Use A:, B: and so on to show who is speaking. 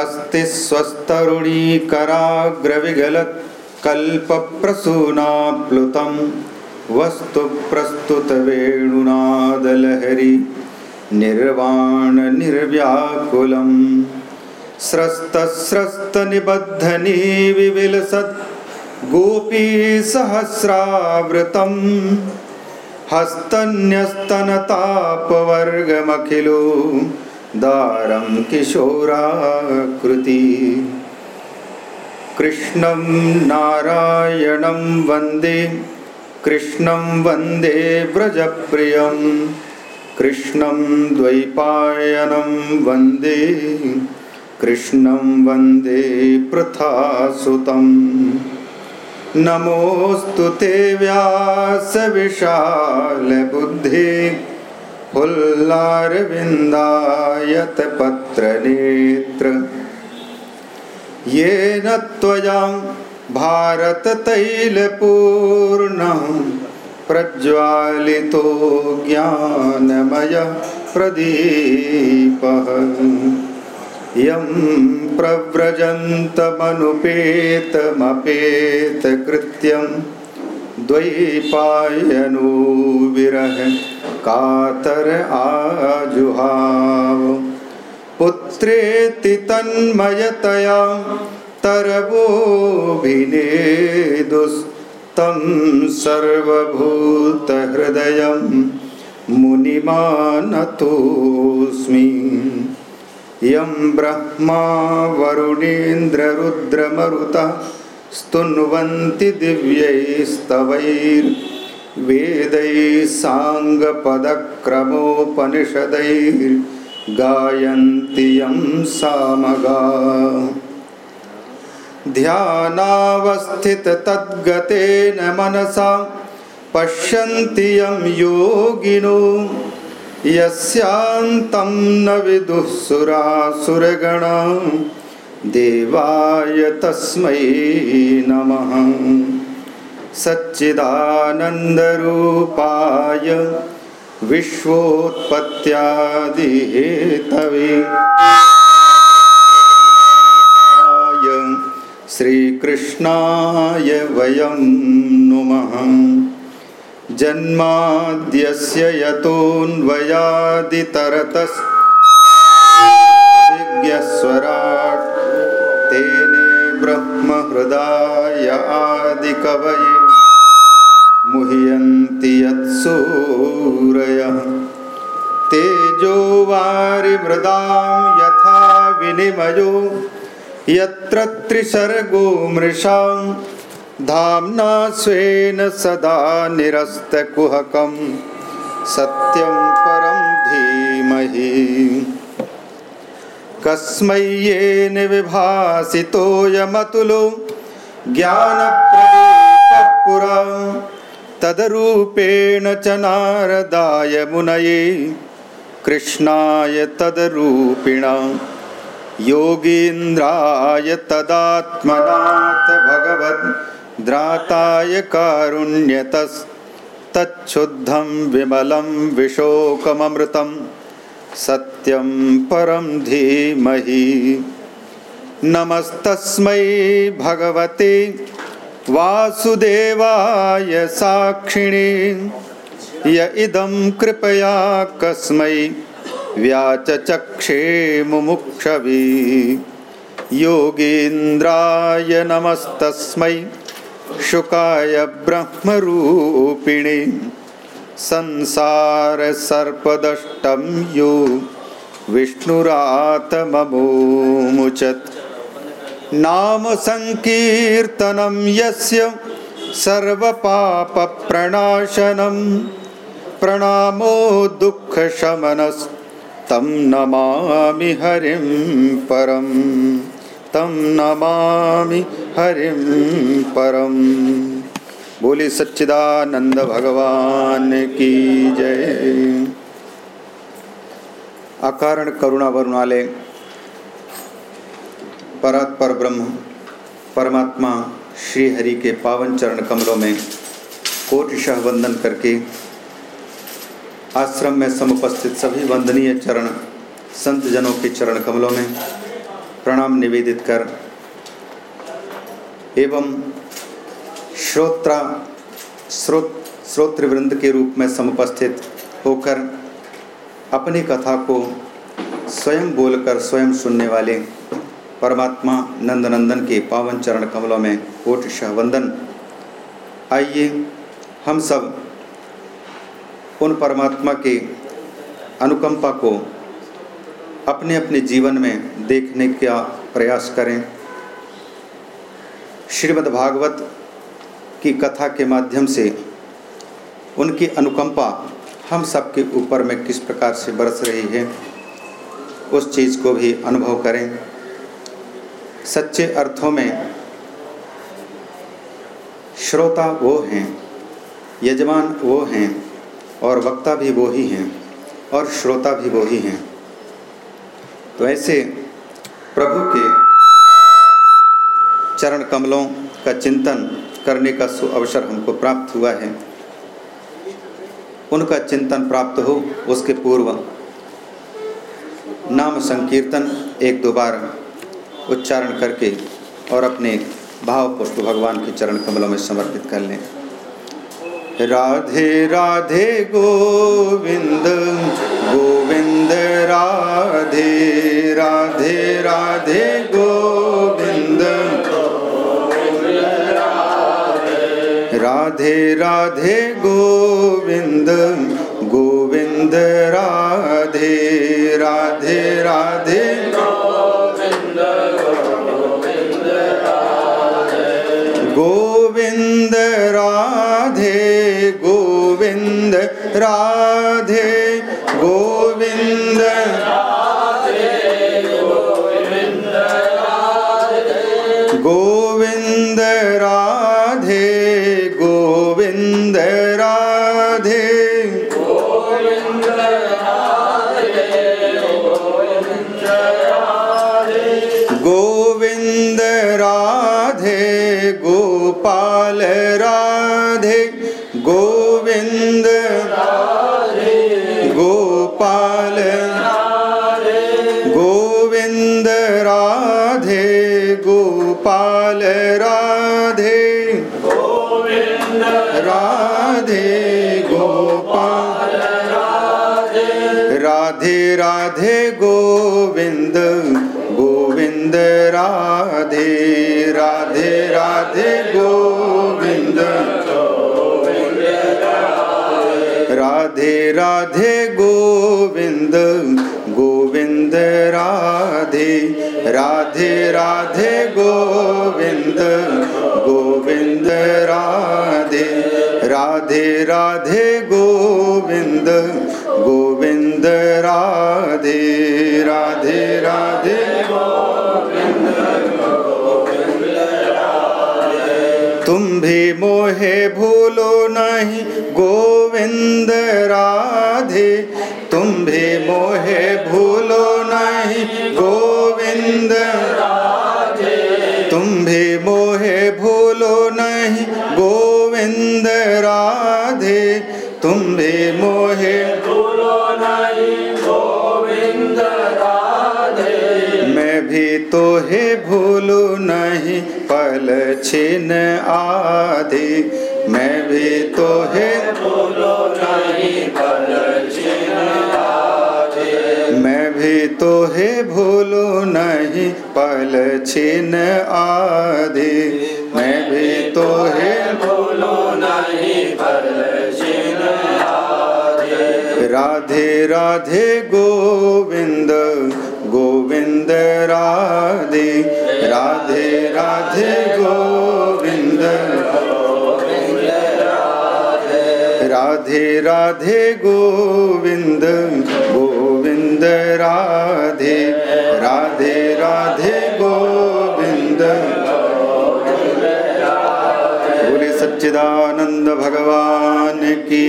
A: अस्ति स्वस्तरुणीकराग्रविगलत् कल्पप्रसूनाप्लुतं वस्तु प्रस्तुतवेणुनादलहरि निर्वाणनिर्व्याकुलम् स्रस्तस्रस्तनिबद्धनिविलसोपीसहस्रावृतं हस्तन्यस्तनतापवर्गमखिल दारं किशोराकृति। कृष्णं नारायणं वन्दे। कृष्णं वन्दे व्रजप्रियं। कृष्णं द्वैपायनं वन्दे। कृष्णं वन्दे पृथासुतम् नमोऽस्तु ते व्यासविशालबुद्धे पुल्लारविन्दायतपत्रनेत्र येन त्वया भारततैलपूर्णः प्रज्वालितो ज्ञानमयः प्रदीपः। यं प्रव्रजन्तमनुपेतमपेतकृत्यं द्वैपायनो विरह कातर आजुहाव। पुत्रेति तन्मयतया तरवोभिनेदुस्तं सर्वभूतहृदयं मुनिमानतोऽस्मि। यं ब्रह्मा वरुणेन्द्ररुद्रमरुतः स्तुन्वन्ति दिव्यैस्तवैर्वेदैः साङ्गपदक्रमोपनिषदैर्गायन्ति यं सामगा। ध्यानावस्थिततद्गतेन मनसा पश्यन्ति यं योगिनो। यस्यान्तं न विदुः सुरासुरगणा। देवाय तस्मै नमः सच्चिदानन्दरूपाय विश्वोत्पत्त्यादिहेतवे। श्रीकृष्णाय वयं नुमः। जन्माद्यस्य यतोऽन्वयादितरतस्विज्ञस्वराट् तेने ब्रह्महृदाय आदिकवये मुह्यन्ति यत्सूरयः तेजो वारिमृदां यथा विनिमयो। यत्र मृषां, धाम्ना स्वेन सदा निरस्तकुहकं सत्यं परं धीमहि। कस्मै येन विभासितोऽयमतुलो ज्ञानप्रदीपः पुरा तदरूपेण च नारदाय मुनये कृष्णाय तदरूपिणा योगीन्द्राय तदात्मनाथ भगवद्द्राताय कारुण्यतस्तच्छुद्धं विमलं विशोकममृतं सत्यं परं धीमहि। नमस्तस्मै भगवते वासुदेवाय साक्षिणे। य इदं कृपया कस्मै व्याचचक्षे मुमुक्षवी। योगीन्द्राय नमस्तस्मै शुकाय ब्रह्मरूपिणे। संसारसर्पदष्टं यो विष्णुरातममोमुचत् नाम संकीर्तनं यस्य सर्वपापप्रणाशनं प्रणामो दुःखशमनस्तं नमामि हरिं परं, तं नमामि हरिं परम बोली सच्चिदानंद भगवान की जय। अकारण करुणा वरुण वाले परात्पर ब्रह्म, परमात्मा श्री हरि के पावन चरण कमलों में कोटिशह वंदन करके आश्रम में समुपस्थित सभी वंदनीय चरण संत जनों के चरण कमलों में प्रणाम निवेदित कर एवं श्रोत्रा, श्रोत, श्रोतृवृंद के रूप में समुपस्थित होकर अपनी कथा को स्वयं बोलकर स्वयं सुनने वाले परमात्मा नंदनंदन के पावन चरण कमलों में कोट वंदन आइए हम सब उन परमात्मा के अनुकंपा को अपने अपने जीवन में देखने का प्रयास करें। श्रीमद् भागवत की कथा के माध्यम से उनकी अनुकंपा हम सबके ऊपर में किस प्रकार से बरस रही है, उस चीज़ को भी अनुभव करें। सच्चे अर्थों में श्रोता वो हैं, यजमान वो हैं, और वक्ता भी वो ही हैं, और श्रोता भी वो ही हैं। तो ऐसे प्रभु के चरण कमलों का चिंतन करने का सु अवसर हमको प्राप्त हुआ है। उनका चिंतन प्राप्त हो, उसके पूर्व नाम संकीर्तन एक दो बार उच्चारण करके और अपने भाव पुष्प भगवान के चरण कमलों में समर्पित कर लें। राधे राधे गोविंद गोविंद राधे राधे राधे गोविंद। राधे राधे गोविंद गोविंद राधे राधे राधे time. राधे गोपाल राधे राधे गोविंद गोविंद राधे राधे राधे गोविंद राधे राधे गोविंद गोविंद राधे राधे राधे गोविंद गोविंद राधे राधे राधे गोविंद गोविंद राधे राधे राधे तुम भी मोहे भूलो भी मोहे भूलो नहीं, गोविंद। तुम भी मोहे भूलो नहीं, गोविंद राधे। तुम भी मोहे मैं भी तो हे भूलू नहीं, पल छिन आधे मैं भी तो हे मैं भी तो हे भूलू नहीं पल छिन आधे। मैं भी तो हे राधे राधे गोविंद गोविंद राधे। राधे राधे गोविंद राधे राधे गोविंद गोविंद राधे राधे राधे गोविंद। बोले सच्चिदानंद भगवान की